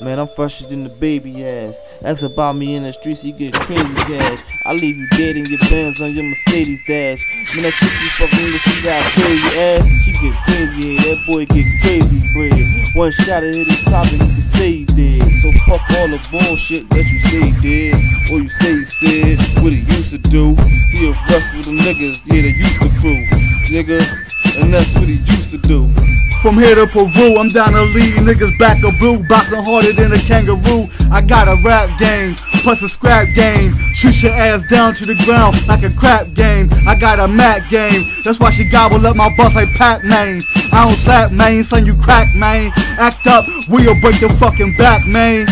Man, I'm fresher than the baby ass. Ask about me in the streets, you get crazy cash. I leave you dead in your Benz on your Mercedes dash. Man, that chick you fucking with, she got crazy ass. She get crazy, that boy get crazy bread. One shot hit his top and you can say he did. So fuck all the bullshit that you say he did. Or you say he said, what he used to do. He a rust with the niggas, yeah, they used to crew. Nigga, and that's what he used to do. From here to Peru, I'm down to lead niggas back a blue, boxing harder than a kangaroo. I got a rap game, plus a scrap game. Shoot your ass down to the ground like a crap game. I got a mat game, that's why she gobble up my bus like Pac-Man. I don't slap, man, son, you crack, man. Act up, we'll break your fucking back, man.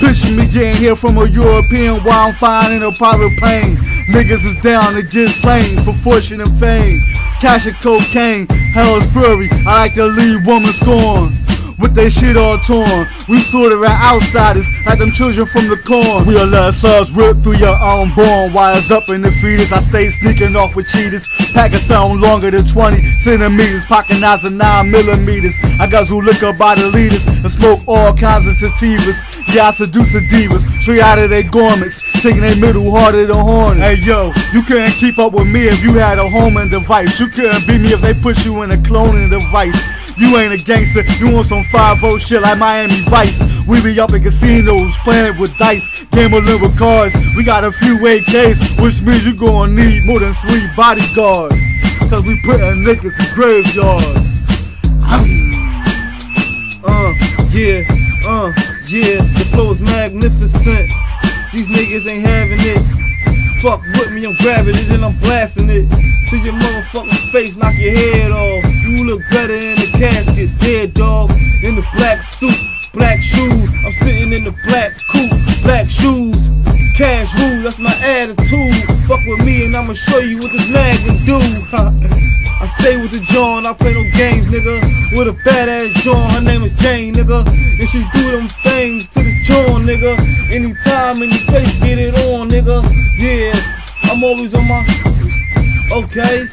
Picture me getting here from a European while I'm fine in a private plane. Niggas is down to get slain for fortune and fame. Cash and cocaine, hell is fury. I like to leave women scorn. With their shit all torn. We sorta at outsiders, like them children from the corn. We'll let slugs rip through your unborn. Wires up in the fetus, I stay sneaking off with cheaters. Pack a sound longer than 20 centimeters. Pocket knives are 9 millimeters. I got Zulika by the leaders and smoke all kinds of sativas. Yeah, I seduce the divas, straight out of their garments, taking their middle harder than horn. Hey yo, you couldn't keep up with me if you had a homing device. You couldn't beat me if they put you in a cloning device. You ain't a gangster, you want some 5 shit like Miami Vice. We be up in casinos, playing with dice, gambling with cards. We got a few AKs, which means you gonna need more than three bodyguards. Cause we putting niggas in graveyards. Uh, yeah, uh, yeah, the flow is magnificent. These niggas ain't having it. Fuck with me, I'm grabbing it and I'm blasting it. To your motherfucking face, knock your head off. You look better in the casket, dead dog. In the black suit, black shoes. I'm sitting in the black coupe, black shoes. Cash rule, that's my attitude. Fuck with me and I'ma show you what this mag can do. I stay with the John, I play no games, nigga. With a badass John, her name is Jane, nigga. And she do them things to the John, nigga. Anytime, any place, get it on, nigga. Yeah, I'm always on my. Okay.